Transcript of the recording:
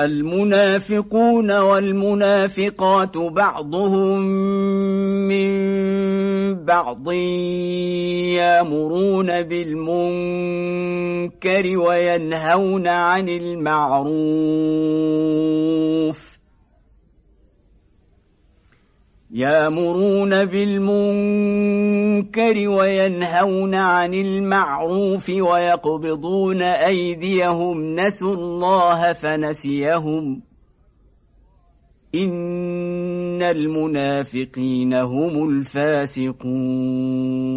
المنافقون والمنافقات بعضهم من بعض يامرون بالمنكر وينهون عن المعروف. يامرون بالمنكر وينهون عن المعروف ويقبضون أيديهم نسوا الله فنسيهم. إن المنافقين هم الفاسقون.